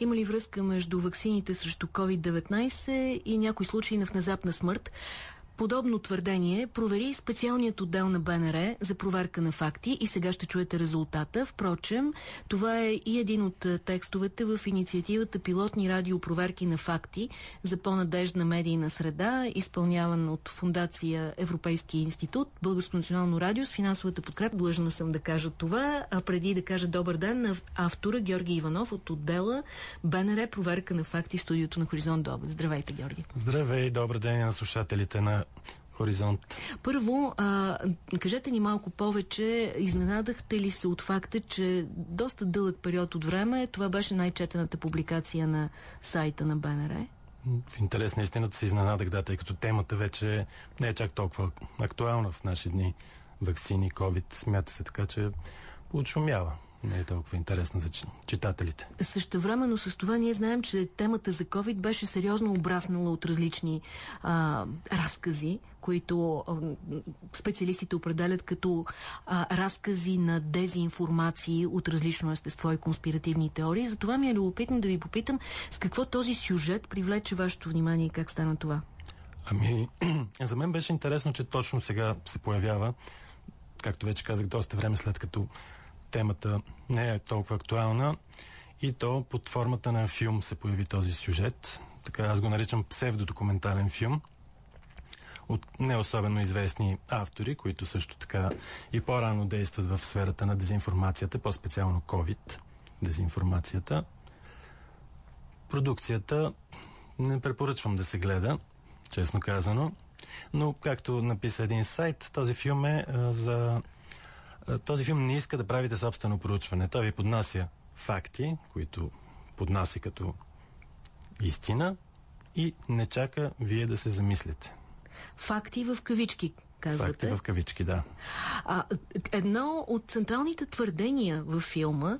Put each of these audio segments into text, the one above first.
Има ли връзка между ваксините срещу COVID-19 и някои случаи на внезапна смърт? Подобно твърдение провери специалният отдел на БНР за проверка на факти и сега ще чуете резултата. Впрочем, това е и един от текстовете в инициативата Пилотни радиопроверки на факти за по-надежна медийна среда, изпълняван от Фундация Европейски институт, Българско национално радио с финансовата подкреп. Длъжна съм да кажа това. А преди да кажа добър ден на автора Георги Иванов от отдела БНР проверка на факти студиото на Хоризонт Добът. Здравейте, Георги. Здравей, добър ден на слушателите на хоризонт? Първо, а, кажете ни малко повече, изненадахте ли се от факта, че доста дълъг период от време това беше най-четената публикация на сайта на БНР? В интерес на истината се изненадах, да, тъй като темата вече не е чак толкова актуална в наши дни. Ваксини, COVID, смята се така, че подшумява не е толкова интересна за читателите. Също времено с това ние знаем, че темата за COVID беше сериозно обраснала от различни а, разкази, които а, специалистите определят като а, разкази на дезинформации от различно естество и конспиративни теории. Затова ми е любопитно да ви попитам с какво този сюжет привлече вашето внимание и как стана това? Ами, за мен беше интересно, че точно сега се появява, както вече казах, доста време след като темата не е толкова актуална и то под формата на филм се появи този сюжет. Така аз го наричам псевдодокументален филм от не особено известни автори, които също така и по-рано действат в сферата на дезинформацията, по-специално COVID, дезинформацията. Продукцията не препоръчвам да се гледа, честно казано, но както написа един сайт, този филм е а, за този филм не иска да правите собствено проучване. Той ви поднася факти, които поднася като истина и не чака вие да се замислите. Факти в кавички, казвате. Факти в кавички, да. А, едно от централните твърдения във филма,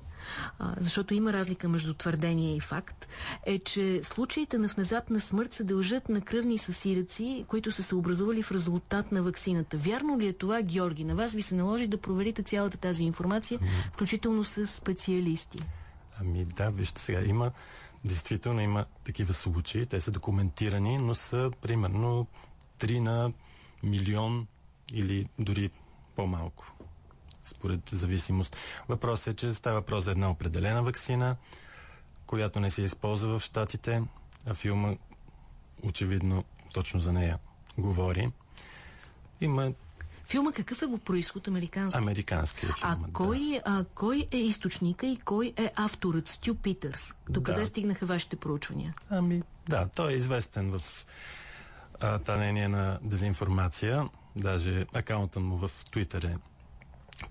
а, защото има разлика между твърдение и факт, е, че случаите на внезапна смърт се дължат на кръвни съсираци, които са се образували в резултат на вакцината. Вярно ли е това, Георги? На вас ви се наложи да проверите цялата тази информация, ами... включително с специалисти. Ами да, вижте сега, има действително има такива случаи, те са документирани, но са примерно 3 на милион или дори по-малко, според зависимост. Въпросът е, че става въпрос за една определена вакцина, която не се използва в Штатите, а филма очевидно точно за нея говори. Има Филма какъв е по происход? Американски? Американски е филма, а, кой, а кой е източника и кой е авторът? Стю Питърс. До къде да. стигнаха вашите проучвания? Ами, да, той е известен в а, танение на дезинформация. Даже акаунтът му в Твитър е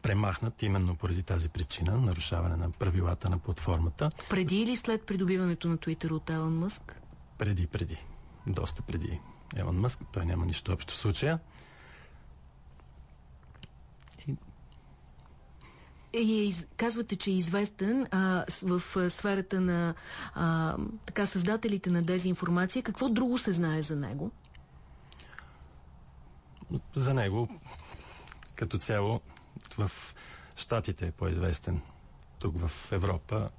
премахнат именно поради тази причина, нарушаване на правилата на платформата. Преди или след придобиването на Твитър от Елон Мъск? Преди, преди. Доста преди Елон Мъск. Той няма нищо общо в случая. И е, казвате, че е известен а, в а, сферата на а, така създателите на дезинформация. Какво друго се знае за него? За него като цяло в Штатите е по-известен. Тук в Европа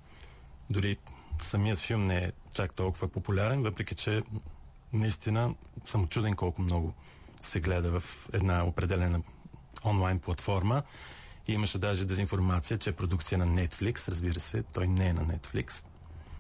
дори самият филм не е чак толкова популярен, въпреки че наистина съм чуден колко много се гледа в една определена онлайн платформа. И имаше даже дезинформация, че е продукция на Netflix. Разбира се, той не е на Netflix.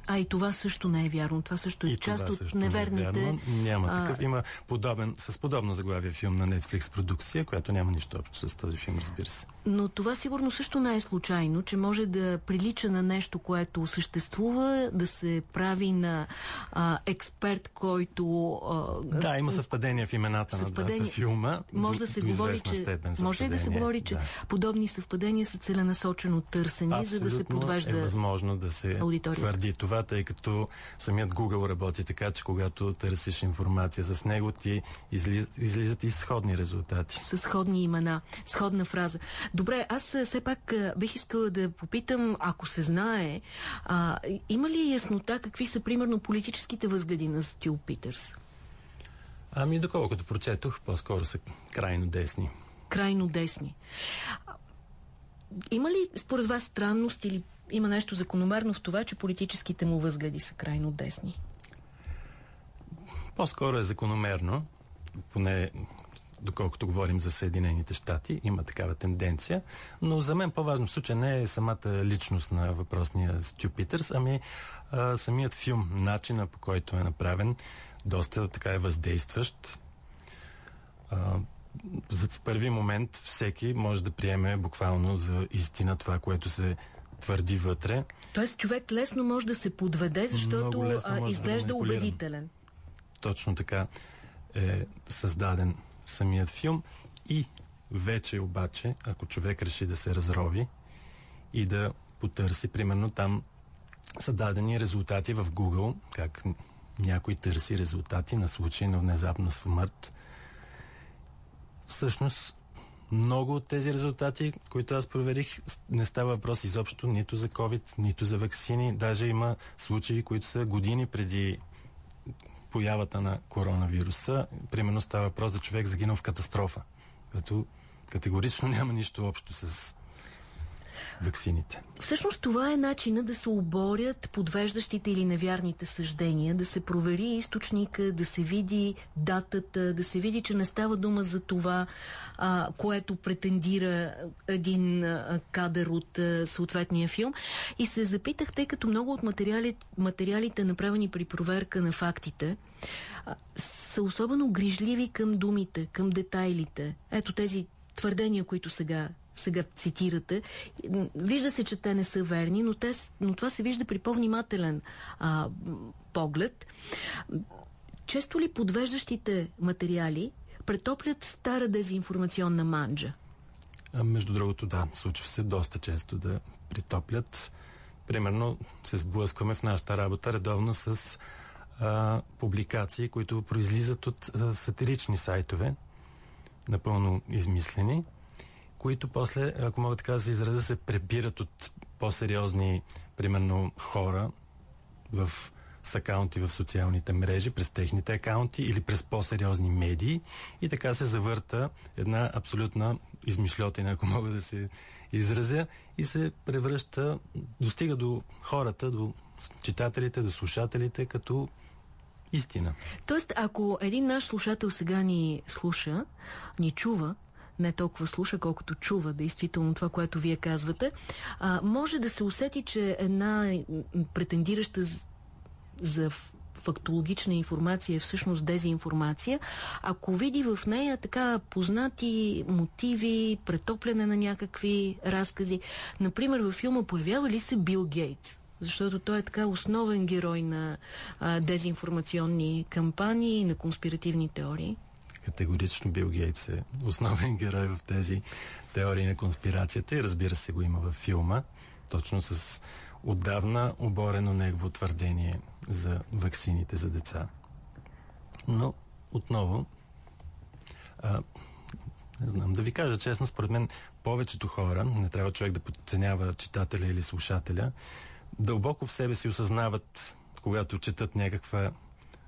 А и това също не е вярно. Това също е и част от неверните... Не е Няма а... такъв. Има подобен, с подобно заглавие филм на Netflix продукция, която няма нищо общо с този филм, разбира се. Но това сигурно също не е случайно, че може да прилича на нещо, което съществува, да се прави на а, експерт, който... А, да, има съвпадение в имената съвпадение... на двата филма. Може да се говори, че... Може да се говори, че да. подобни съвпадения са целенасочено търсени, Абсолютно за да се подвежда е възможно да се аудитория. твърди това това, тъй като самият Google работи така, че когато търсиш информация с него, ти излиз, излизат и сходни резултати. С сходни имена, сходна фраза. Добре, аз все пак бих искала да попитам, ако се знае, а, има ли яснота какви са примерно политическите възгледи на Стил Питърс? Ами, доколкото прочетох, по-скоро са крайно десни. Крайно десни. Има ли според вас странност или има нещо закономерно в това, че политическите му възгледи са крайно десни? По-скоро е закономерно, поне доколкото говорим за Съединените щати, има такава тенденция. Но за мен по-важно в случай не е самата личност на въпросния Стю Питърс, ами а, самият филм, начина по който е направен, доста така е въздействащ. А, в първи момент всеки може да приеме буквално за истина това, което се твърди вътре. Тоест човек лесно може да се подведе, защото а, изглежда да убедителен. Точно така е създаден самият филм и вече обаче, ако човек реши да се разрови и да потърси, примерно там са дадени резултати в Google, как някой търси резултати на случаи на внезапна смърт. Всъщност, много от тези резултати, които аз проверих, не става въпрос изобщо нито за COVID, нито за вакцини. Даже има случаи, които са години преди появата на коронавируса. Примерно става въпрос за човек загинал в катастрофа, като категорично няма нищо общо с ваксините. Всъщност това е начина да се оборят подвеждащите или невярните съждения, да се провери източника, да се види датата, да се види, че не става дума за това, а, което претендира един а, кадър от а, съответния филм. И се запитах, тъй като много от материалите, материалите направени при проверка на фактите, а, са особено грижливи към думите, към детайлите. Ето тези твърдения, които сега сега цитирате. Вижда се, че те не са верни, но, те, но това се вижда при по-внимателен поглед. Често ли подвеждащите материали претоплят стара дезинформационна манджа? А, между другото, да. Случва се доста често да притоплят. Примерно се сблъскваме в нашата работа редовно с а, публикации, които произлизат от а, сатирични сайтове, напълно измислени които после, ако мога така да се изразя, се пребират от по-сериозни, примерно, хора в с акаунти в социалните мрежи, през техните акаунти или през по-сериозни медии и така се завърта една абсолютна измишлетина, ако мога да се изразя и се превръща, достига до хората, до читателите, до слушателите като истина. Тоест, ако един наш слушател сега ни слуша, ни чува, не толкова слуша, колкото чува действително това, което вие казвате, а, може да се усети, че една претендираща за фактологична информация е всъщност дезинформация, ако види в нея така познати мотиви, претопляне на някакви разкази. Например, във филма появява ли се Бил Гейтс? Защото той е така основен герой на а, дезинформационни кампании и на конспиративни теории. Категорично Бил Гейтс е основен герой в тези теории на конспирацията и разбира се го има във филма, точно с отдавна оборено негово твърдение за ваксините за деца. Но, отново, а, не знам, да ви кажа честно, според мен повечето хора, не трябва човек да подценява читателя или слушателя, дълбоко в себе си осъзнават, когато четат някаква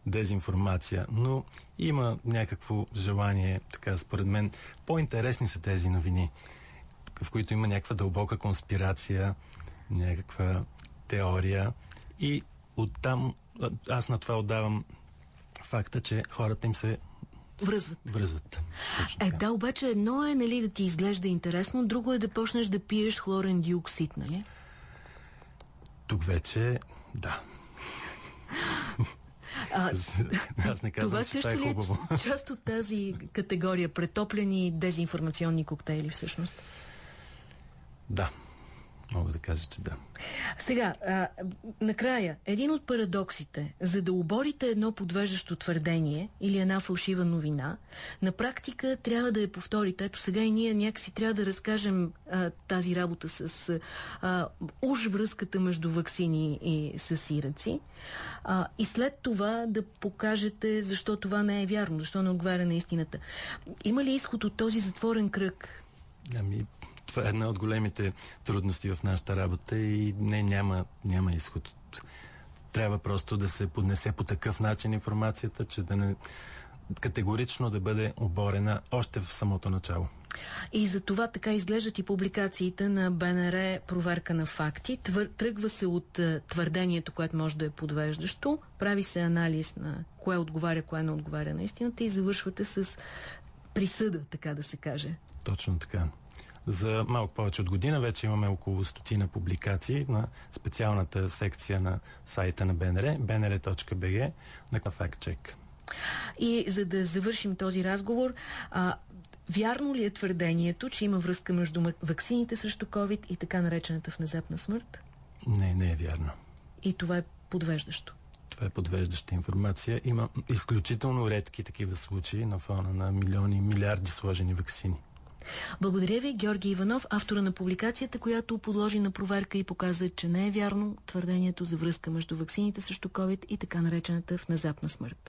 дезинформация, но има някакво желание, така според мен, по-интересни са тези новини, в които има някаква дълбока конспирация, някаква теория и оттам аз на това отдавам факта, че хората им се Връзват. Връзват. Е, да, обаче едно е нали, да ти изглежда интересно, друго е да почнеш да пиеш хлорен диоксид, нали? Тук вече, да. А, Аз не казвам, това също е ли е част от тази категория претоплени дезинформационни коктейли всъщност? Да. Мога да кажа, че да. Сега, а, накрая, един от парадоксите, за да оборите едно подвеждащо твърдение или една фалшива новина, на практика трябва да я повторите. Ето сега и ние някакси трябва да разкажем а, тази работа с а, уж връзката между вакцини и с сираци. А, и след това да покажете защо това не е вярно, защо не отговаря на истината. Има ли изход от този затворен кръг? Ами, това е една от големите трудности в нашата работа и не, няма, няма изход. Трябва просто да се поднесе по такъв начин информацията, че да не категорично да бъде оборена още в самото начало. И за това така изглеждат и публикациите на БНР проверка на факти. Твър, тръгва се от uh, твърдението, което може да е подвеждащо, прави се анализ на кое отговаря, кое не отговаря на истината и завършвате с присъда, така да се каже. Точно така. За малко повече от година вече имаме около стотина публикации на специалната секция на сайта на БНР, bnr.bg, на FactCheck. И за да завършим този разговор, а, вярно ли е твърдението, че има връзка между ваксините срещу COVID и така наречената внезапна смърт? Не, не е вярно. И това е подвеждащо? Това е подвеждаща информация. Има изключително редки такива случаи на фона на милиони, милиарди сложени вакцини. Благодаря ви, Георги Иванов, автора на публикацията, която подложи на проверка и показа, че не е вярно твърдението за връзка между ваксините срещу COVID и така наречената внезапна смърт.